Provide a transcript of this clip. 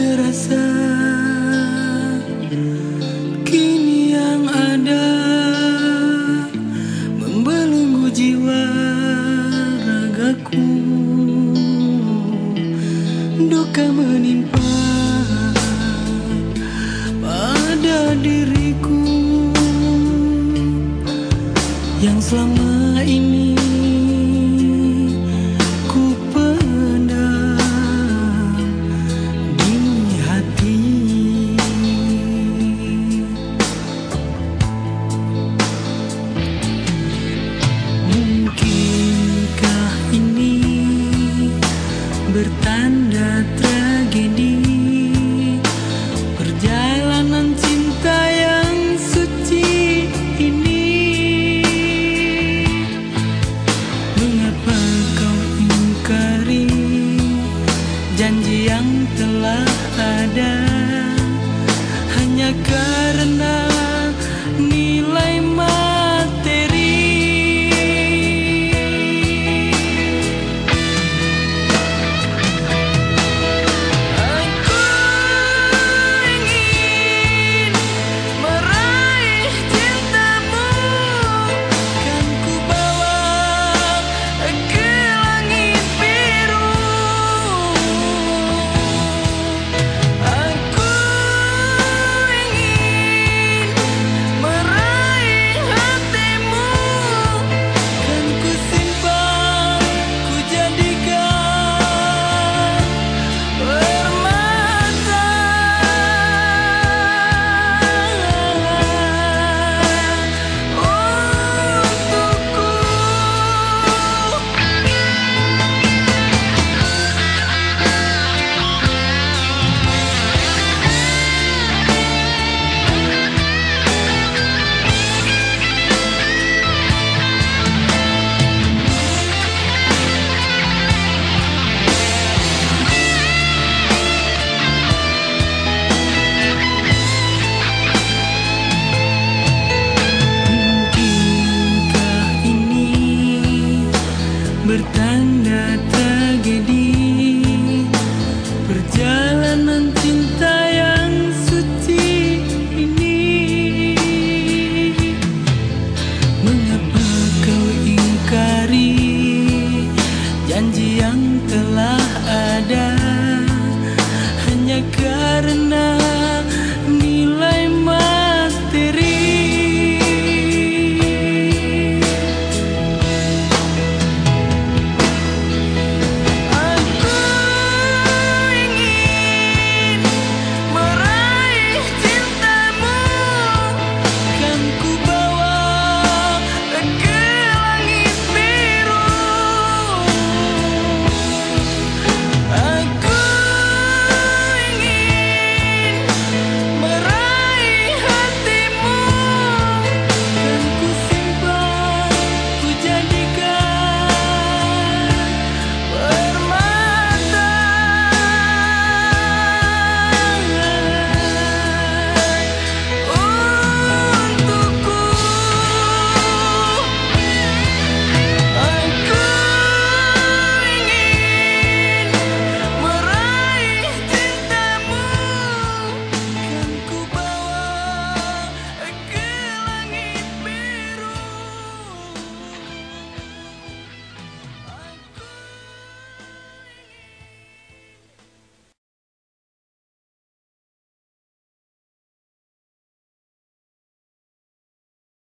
terasa. Kini yang ada Membelenggu jiwa ragaku. Duka menimpa Pada diriku. Yang selama ini telah ada. Hanya karena